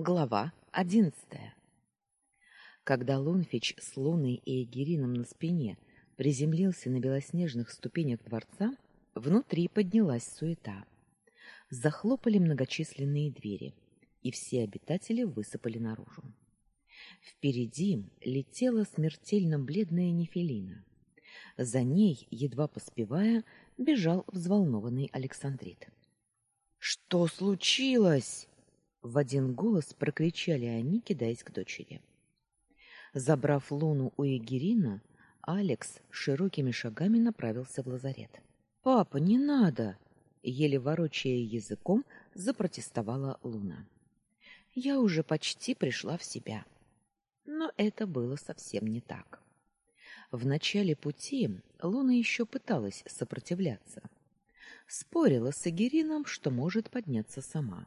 Глава одиннадцатая. Когда Лунфич с Луной и Эгерином на спине приземлился на белоснежных ступенях дворца, внутри поднялась суета. Захлопали многочисленные двери, и все обитатели высыпали наружу. Впереди летела смертельно бледная Нефелина. За ней, едва поспевая, бежал взволнованный Александрит. Что случилось? В один голос прокричали они, кидаясь к дочери. Забрав Луну у Егерина, Алекс широкими шагами направился в лазарет. "Папа, не надо", еле ворочая языком, запротестовала Луна. "Я уже почти пришла в себя". Но это было совсем не так. В начале пути Луна еще пыталась сопротивляться. Спорила с Эгерином, что может подняться сама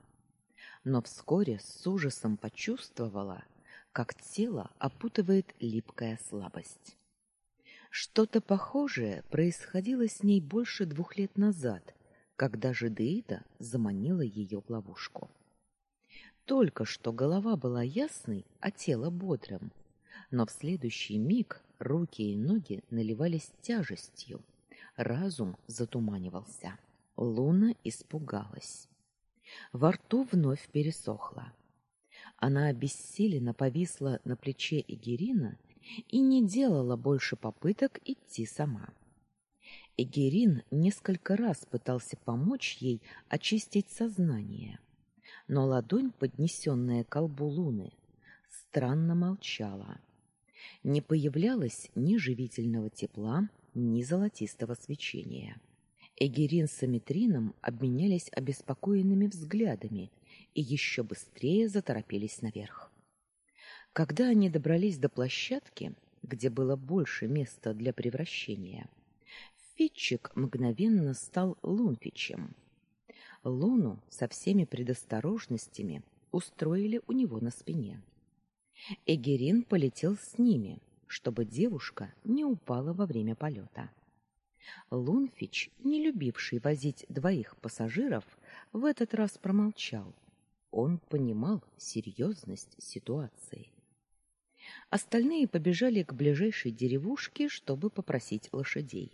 но вскоре с ужасом почувствовала, как тело опутывает липкая слабость. Что-то похожее происходило с ней больше двух лет назад, когда Жидеида заманила ее в ловушку. Только что голова была ясной, а тело бодрым, но в следующий миг руки и ноги наливались тяжестью, разум затуманивался. Луна испугалась. Во рту вновь пересохло. Она обессиленно повисла на плече Эгерина и не делала больше попыток идти сама. Эгерин несколько раз пытался помочь ей очистить сознание, но ладонь, поднесенная к колбу Луны, странно молчала. Не появлялось ни живительного тепла, ни золотистого свечения. Эгерин с Аметрином обменялись обеспокоенными взглядами и еще быстрее заторопились наверх. Когда они добрались до площадки, где было больше места для превращения, Фитчик мгновенно стал Лунфичем. Луну со всеми предосторожностями устроили у него на спине. Эгерин полетел с ними, чтобы девушка не упала во время полета. Лунфич, не любивший возить двоих пассажиров, в этот раз промолчал. Он понимал серьезность ситуации. Остальные побежали к ближайшей деревушке, чтобы попросить лошадей,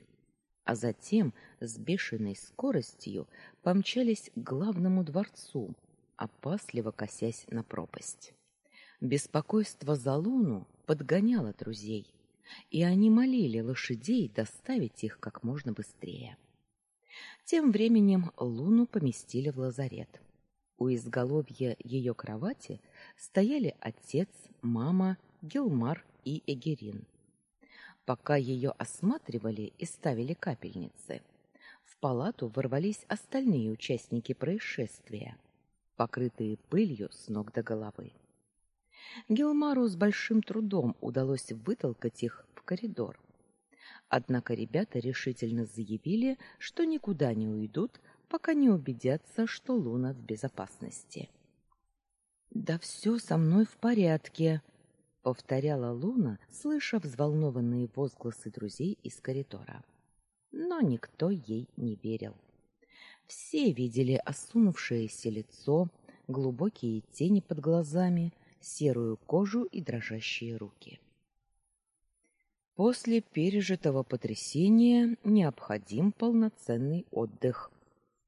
а затем с бешеной скоростью помчались к главному дворцу, опасливо косясь на пропасть. Беспокойство за Луну подгоняло друзей и они молили лошадей доставить их как можно быстрее. Тем временем Луну поместили в лазарет. У изголовья ее кровати стояли отец, мама, Гилмар и Эгерин. Пока ее осматривали и ставили капельницы, в палату ворвались остальные участники происшествия, покрытые пылью с ног до головы. Гилмару с большим трудом удалось вытолкать их в коридор. Однако ребята решительно заявили, что никуда не уйдут, пока не убедятся, что Луна в безопасности. Да все со мной в порядке, повторяла Луна, слыша взволнованные возгласы друзей из коридора. Но никто ей не верил. Все видели осунувшееся лицо, глубокие тени под глазами, серую кожу и дрожащие руки. После пережитого потрясения необходим полноценный отдых,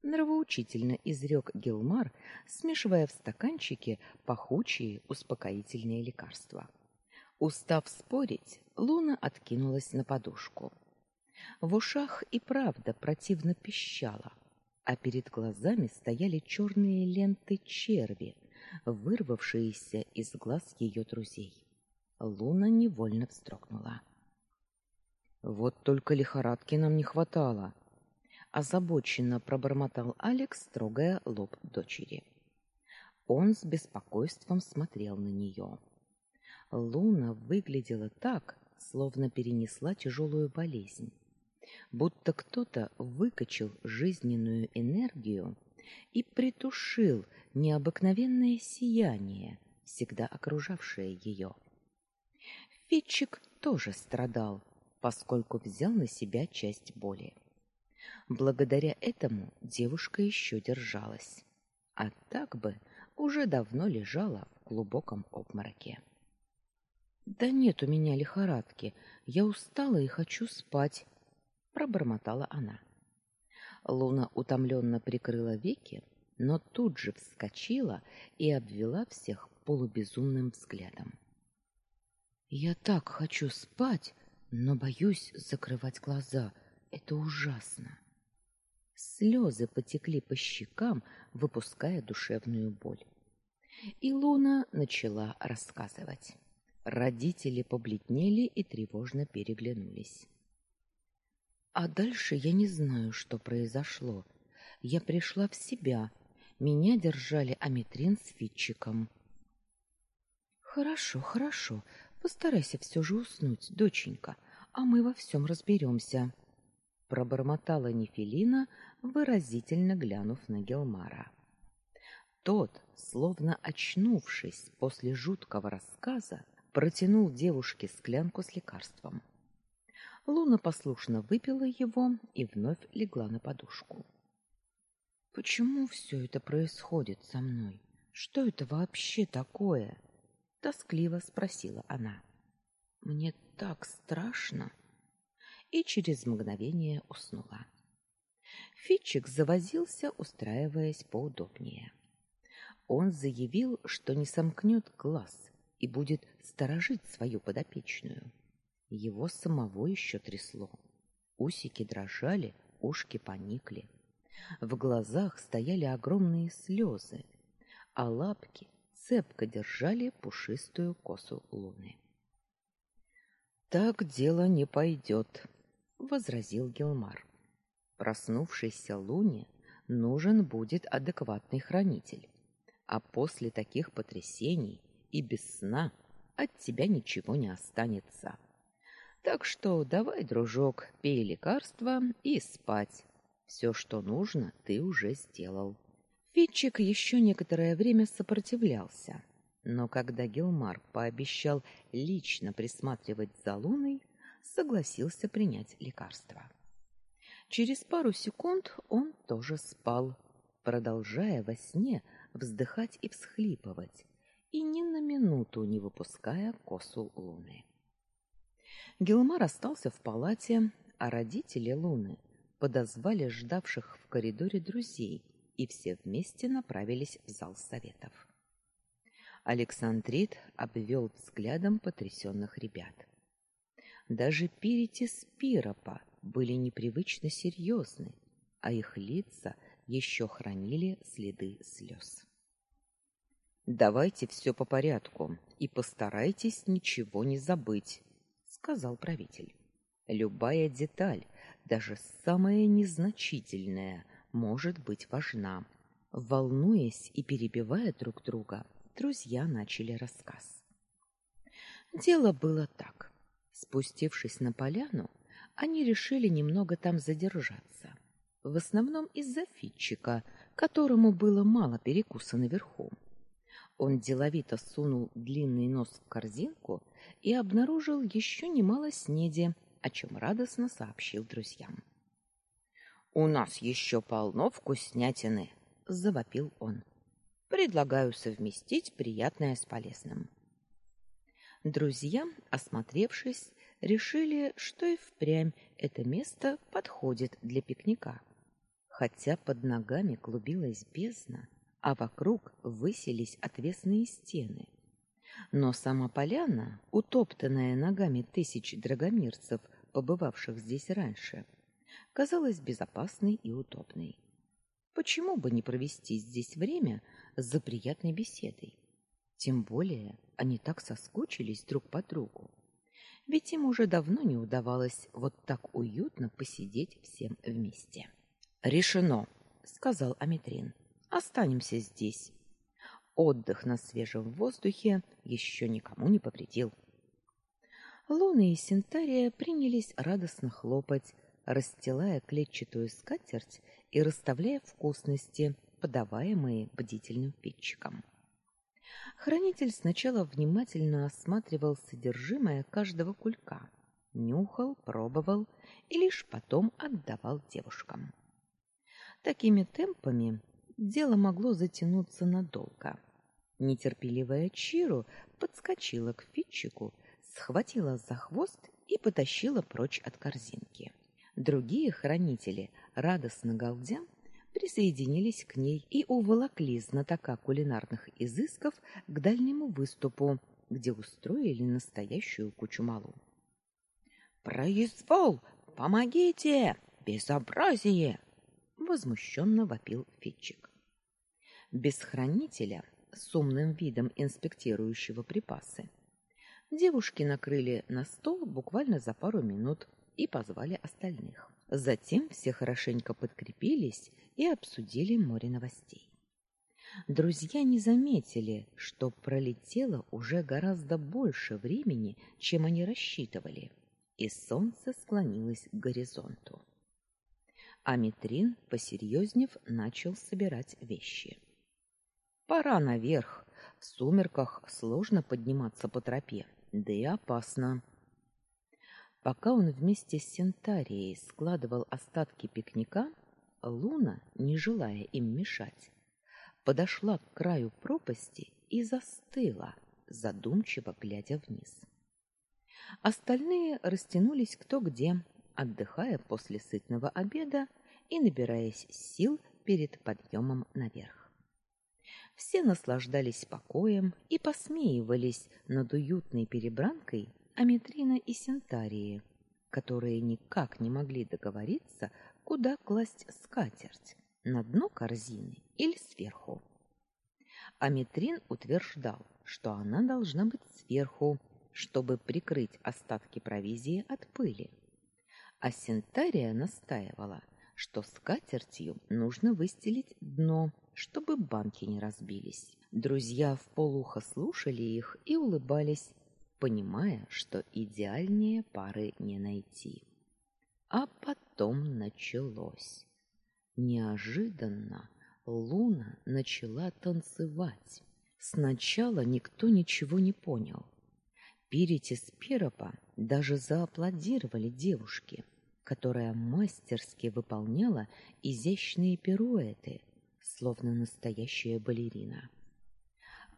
нравоучительно изрек Гилмар, смешивая в стаканчике пахучие успокоительные лекарства. Устав спорить, Луна откинулась на подушку. В ушах и правда противно пищало, а перед глазами стояли черные ленты черви, вырвавшиеся из глаз ее друзей. Луна невольно вздрогнула. Вот только лихорадки нам не хватало, озабоченно пробормотал Алекс, трогая лоб дочери. Он с беспокойством смотрел на нее. Луна выглядела так, словно перенесла тяжелую болезнь, будто кто-то выкачал жизненную энергию и притушил необыкновенное сияние, всегда окружавшее ее. Фитчик тоже страдал, поскольку взял на себя часть боли. Благодаря этому девушка еще держалась, а так бы уже давно лежала в глубоком обмороке. Да нет у меня лихорадки. Я устала и хочу спать, пробормотала она. Луна утомленно прикрыла веки, но тут же вскочила и обвела всех полубезумным взглядом. Я так хочу спать, но боюсь закрывать глаза. Это ужасно. Слезы потекли по щекам, выпуская душевную боль. И Луна начала рассказывать. Родители побледнели и тревожно переглянулись. А дальше я не знаю, что произошло. Я пришла в себя. Меня держали Аметрин с Фитчиком. Хорошо, хорошо. Постарайся все же уснуть, доченька, а мы во всем разберемся. пробормотала Нефелина, выразительно глянув на Гелмара. Тот, словно очнувшись после жуткого рассказа, протянул девушке склянку с лекарством. Луна послушно выпила его и вновь легла на подушку. Почему все это происходит со мной? Что это вообще такое? тоскливо спросила она. Мне так страшно. И через мгновение уснула. Фитчик завозился, устраиваясь поудобнее. Он заявил, что не сомкнет глаз и будет сторожить свою подопечную. Его самого еще трясло. Усики дрожали, ушки поникли. В глазах стояли огромные слезы, а лапки цепко держали пушистую косу луны. Так дело не пойдет», — возразил Гелмар. Проснувшейся луне нужен будет адекватный хранитель. А после таких потрясений и без сна от тебя ничего не останется. Так что давай, дружок, пей лекарство и спать. Все, что нужно, ты уже сделал. Фитчик еще некоторое время сопротивлялся, но когда Гилмар пообещал лично присматривать за Луной, согласился принять лекарство. Через пару секунд он тоже спал, продолжая во сне вздыхать и всхлипывать, и ни на минуту не выпуская косу Луны. Гилмар остался в палате, а родители Луны подозвали ждавших в коридоре друзей, и все вместе направились в зал советов. Александрит обвел взглядом потрясенных ребят. Даже Пирити Спиропа были непривычно серьезны, а их лица еще хранили следы слез. Давайте все по порядку и постарайтесь ничего не забыть, сказал правитель. Любая деталь, даже самая незначительная, может быть важна. Волнуясь и перебивая друг друга, друзья начали рассказ. Дело было так: спустившись на поляну, они решили немного там задержаться. В основном из-за Фитчика, которому было мало перекуса наверху. Он деловито сунул длинный нос в корзинку и обнаружил еще немало снеди, о чем радостно сообщил друзьям. У нас еще полно вкуснятины, завопил он. Предлагаю совместить приятное с полезным. Друзья, осмотревшись, решили, что и впрямь это место подходит для пикника. Хотя под ногами клубилась бездна, а вокруг высились отвесные стены. Но сама поляна, утоптанная ногами тысяч драгомирцев, побывавших здесь раньше, казалась безопасной и удобной. Почему бы не провести здесь время за приятной беседой? Тем более они так соскучились друг по другу. Ведь им уже давно не удавалось вот так уютно посидеть всем вместе. Решено, сказал Аметрин. Останемся здесь. Отдых на свежем воздухе еще никому не повредил. Луна и Синтария принялись радостно хлопать, расстилая клетчатую скатерть и расставляя вкусности, подаваемые бдительным питчиком. Хранитель сначала внимательно осматривал содержимое каждого кулька, нюхал, пробовал и лишь потом отдавал девушкам. Такими темпами дело могло затянуться надолго. Нетерпеливая Чиру подскочила к Фитчику, схватила за хвост и потащила прочь от корзинки. Другие хранители, радостно галдя, присоединились к ней и уволокли знатока кулинарных изысков к дальнему выступу, где устроили настоящую кучу малу. «Произвол! Помогите! Безобразие!» — возмущенно вопил Фитчик. Без хранителя, с умным видом инспектирующего припасы, девушки накрыли на стол буквально за пару минут и позвали остальных. Затем все хорошенько подкрепились и обсудили море новостей. Друзья не заметили, что пролетело уже гораздо больше времени, чем они рассчитывали, и солнце склонилось к горизонту. А Митрин, посерьезнев, начал собирать вещи. Пора наверх. В сумерках сложно подниматься по тропе, да и опасно. Пока он вместе с Сентарией складывал остатки пикника, Луна, не желая им мешать, подошла к краю пропасти и застыла, задумчиво глядя вниз. Остальные растянулись кто где, отдыхая после сытного обеда и набираясь сил перед подъемом наверх. Все наслаждались покоем и посмеивались над уютной перебранкой Аметрина и Сентарии, которые никак не могли договориться, куда класть скатерть на дно корзины или сверху. Аметрин утверждал, что она должна быть сверху, чтобы прикрыть остатки провизии от пыли. А Сентария настаивала, что скатертью нужно выстелить дно, чтобы банки не разбились. Друзья в полухо слушали их и улыбались, понимая, что идеальнее пары не найти. А потом началось. Неожиданно Луна начала танцевать. Сначала никто ничего не понял. Пиритис Пиропа даже зааплодировали девушке, которая мастерски выполняла изящные пируэты, словно настоящая балерина.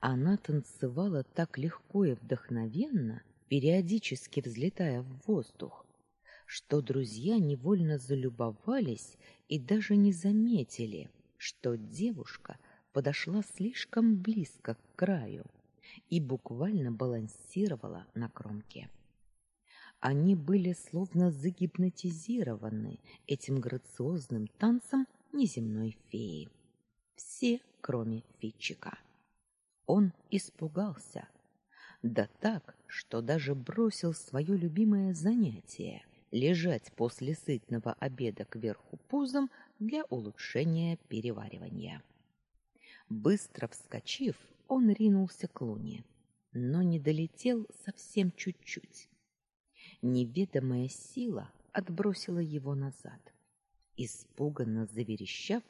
Она танцевала так легко и вдохновенно, периодически взлетая в воздух, что друзья невольно залюбовались и даже не заметили, что девушка подошла слишком близко к краю и буквально балансировала на кромке. Они были словно загипнотизированы этим грациозным танцем неземной феи. Все, кроме Фитчика. Он испугался. Да так, что даже бросил свое любимое занятие лежать после сытного обеда кверху пузом для улучшения переваривания. Быстро вскочив, он ринулся к луне, но не долетел совсем чуть-чуть. Неведомая сила отбросила его назад. Испуганно заверещав,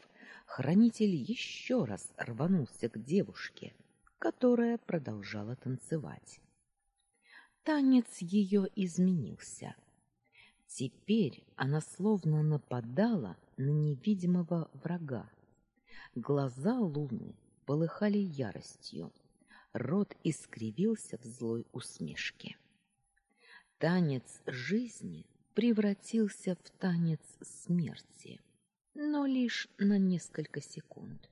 хранитель еще раз рванулся к девушке, которая продолжала танцевать. Танец ее изменился. Теперь она словно нападала на невидимого врага. Глаза Луны полыхали яростью, рот искривился в злой усмешке. Танец жизни превратился в танец смерти, но лишь на несколько секунд.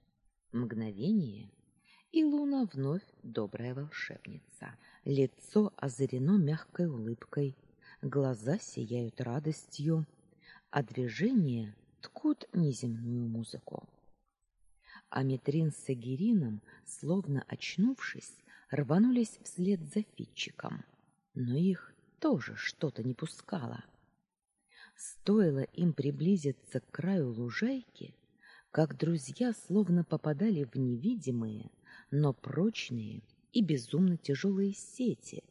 Мгновение, и Луна вновь добрая волшебница. Лицо озарено мягкой улыбкой, глаза сияют радостью, а движения ткут неземную музыку. Аметрин с Агирином, словно очнувшись, рванулись вслед за Фитчиком, но их тоже что-то не пускало. Стоило им приблизиться к краю лужайки, как друзья словно попадали в невидимые, но прочные и безумно тяжелые сети,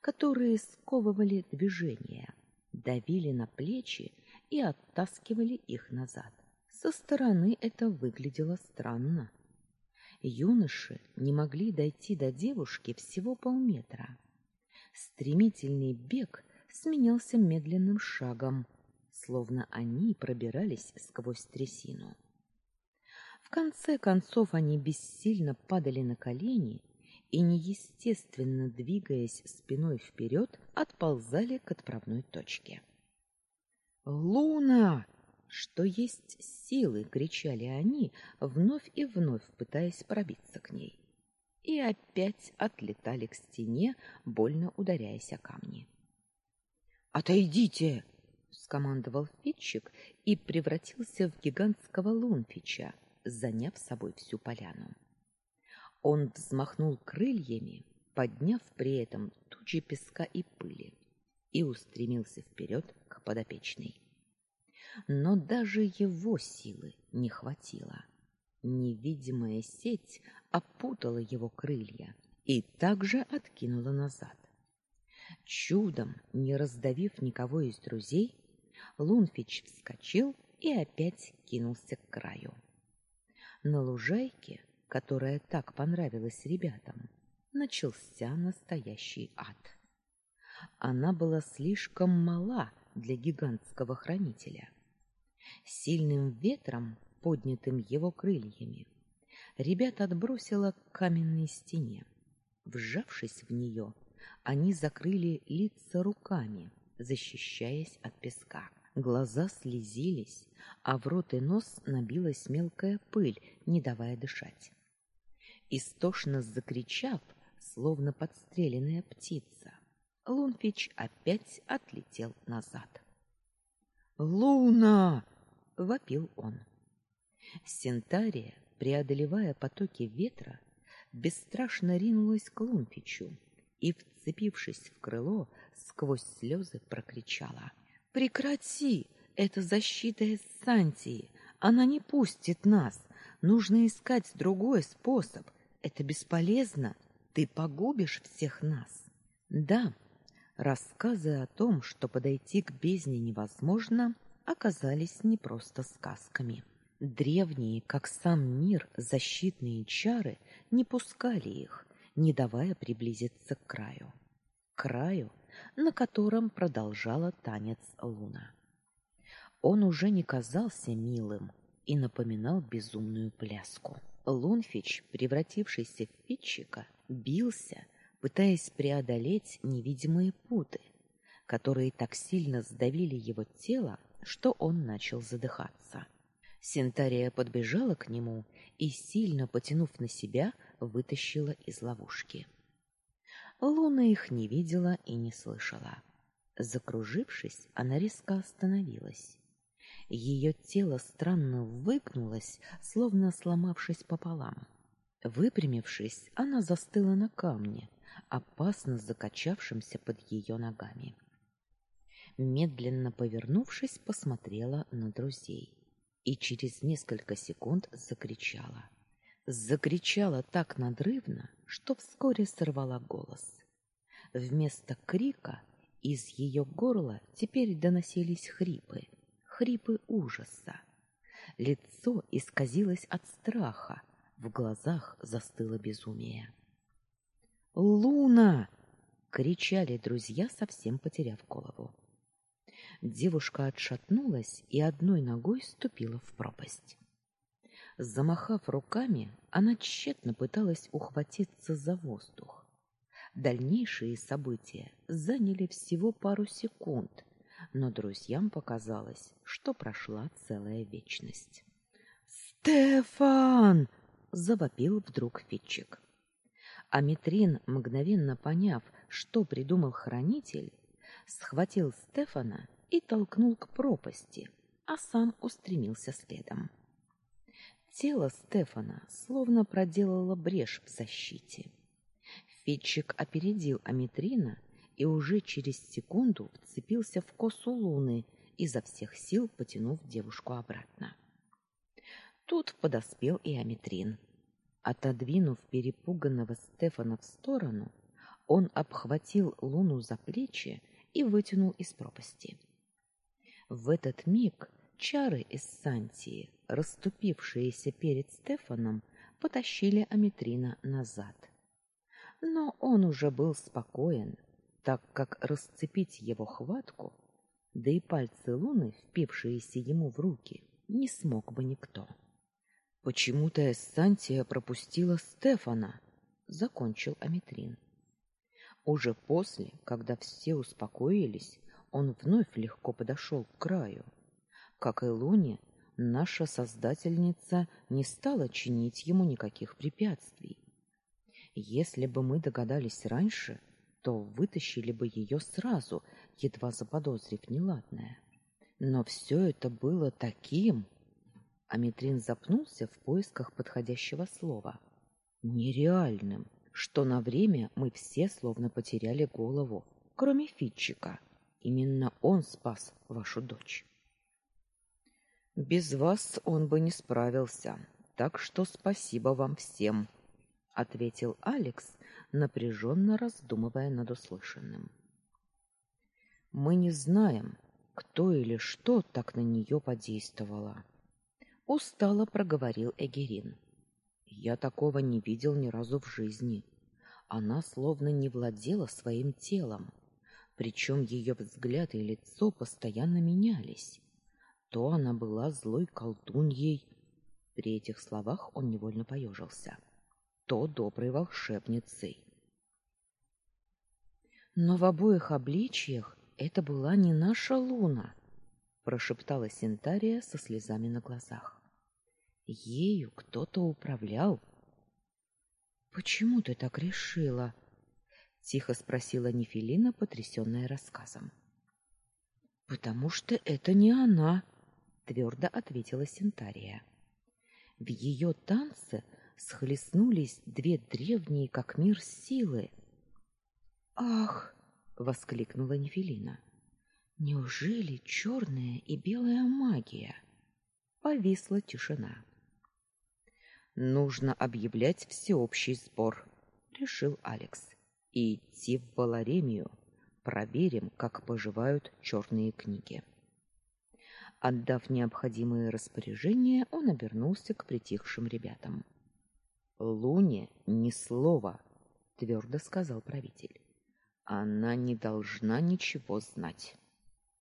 которые сковывали движения, давили на плечи и оттаскивали их назад. Со стороны это выглядело странно. Юноши не могли дойти до девушки всего полметра. Стремительный бег сменялся медленным шагом, словно они пробирались сквозь трясину. В конце концов они бессильно падали на колени и, неестественно двигаясь спиной вперед, отползали к отправной точке. «Луна!» Что есть силы, кричали они, вновь и вновь пытаясь пробиться к ней. И опять отлетали к стене, больно ударяясь о камни. «Отойдите!» — скомандовал Фитчик и превратился в гигантского лунфича, заняв собой всю поляну. Он взмахнул крыльями, подняв при этом тучи песка и пыли, и устремился вперед к подопечной. Но даже его силы не хватило. Невидимая сеть опутала его крылья и также откинула назад. Чудом, не раздавив никого из друзей, Лунфич вскочил и опять кинулся к краю. На лужайке которая так понравилась ребятам, начался настоящий ад. Она была слишком мала для гигантского хранителя. Сильным ветром, поднятым его крыльями, ребят отбросило к каменной стене. Вжавшись в нее, они закрыли лица руками, защищаясь от песка. Глаза слезились, а в рот и нос набилась мелкая пыль, не давая дышать. Истошно закричав, словно подстреленная птица, Лунфич опять отлетел назад. «Луна!» — вопил он. Сентария, преодолевая потоки ветра, бесстрашно ринулась к Лунфичу и, вцепившись в крыло, сквозь слезы прокричала. «Прекрати! Это защита из Сантии! Она не пустит нас! Нужно искать другой способ!» Это бесполезно. Ты погубишь всех нас. Да, рассказы о том, что подойти к бездне невозможно, оказались не просто сказками. Древние, как сам мир, защитные чары не пускали их, не давая приблизиться к краю. Краю, на котором продолжала танец луна. Он уже не казался милым и напоминал безумную пляску. Лунфич, превратившийся в фитчика, бился, пытаясь преодолеть невидимые путы, которые так сильно сдавили его тело, что он начал задыхаться. Синтария подбежала к нему и, сильно потянув на себя, вытащила из ловушки. Луна их не видела и не слышала. Закружившись, она резко остановилась. Ее тело странно выгнулось, словно сломавшись пополам. Выпрямившись, она застыла на камне, опасно закачавшемся под ее ногами. Медленно повернувшись, посмотрела на друзей и через несколько секунд закричала. Закричала так надрывно, что вскоре сорвала голос. Вместо крика из ее горла теперь доносились хрипы хрипы ужаса. Лицо исказилось от страха, в глазах застыло безумие. «Луна!» — кричали друзья, совсем потеряв голову. Девушка отшатнулась и одной ногой ступила в пропасть. Замахав руками, она тщетно пыталась ухватиться за воздух. Дальнейшие события заняли всего пару секунд, но друзьям показалось, что прошла целая вечность. «Стефан!» — завопил вдруг Фитчик. Аметрин, мгновенно поняв, что придумал хранитель, схватил Стефана и толкнул к пропасти, а сам устремился следом. Тело Стефана словно проделало брешь в защите. Фитчик опередил Аметрина и уже через секунду вцепился в косу Луны, изо всех сил потянув девушку обратно. Тут подоспел и Аметрин. Отодвинув перепуганного Стефана в сторону, он обхватил Луну за плечи и вытянул из пропасти. В этот миг чары из Сантии, расступившиеся перед Стефаном, потащили Аметрина назад. Но он уже был спокоен, так как расцепить его хватку, да и пальцы Луны, впившиеся ему в руки, не смог бы никто. Почему-то Эссантия пропустила Стефана, закончил Аметрин. Уже после, когда все успокоились, он вновь легко подошел к краю. Как и Луне, наша создательница не стала чинить ему никаких препятствий. Если бы мы догадались раньше, то вытащили бы ее сразу, едва заподозрив неладное. Но все это было таким... Аметрин запнулся в поисках подходящего слова. Нереальным, что на время мы все словно потеряли голову, кроме Фитчика. Именно он спас вашу дочь. Без вас он бы не справился, так что спасибо вам всем, ответил Алекс, напряженно раздумывая над услышанным. Мы не знаем, кто или что так на нее подействовало. Устало проговорил Эгерин. Я такого не видел ни разу в жизни. Она словно не владела своим телом, причем ее взгляд и лицо постоянно менялись. То она была злой колдуньей, при этих словах он невольно поежился, то доброй волшебницей. Но в обоих обличьях это была не наша Луна, прошептала Синтария со слезами на глазах. Ею кто-то управлял. Почему ты так решила? тихо спросила Нефилина, потрясённая рассказом. Потому что это не она, твердо ответила Синтария. В ее танце схлестнулись две древние, как мир, силы. Ах, воскликнула Нефилина. Неужели черная и белая магия? Повисла тишина. Нужно объявлять всеобщий сбор, решил Алекс. И идти в Баларемию, проверим, как поживают черные книги. Отдав необходимые распоряжения, он обернулся к притихшим ребятам. Луне ни слова, твердо сказал правитель. Она не должна ничего знать.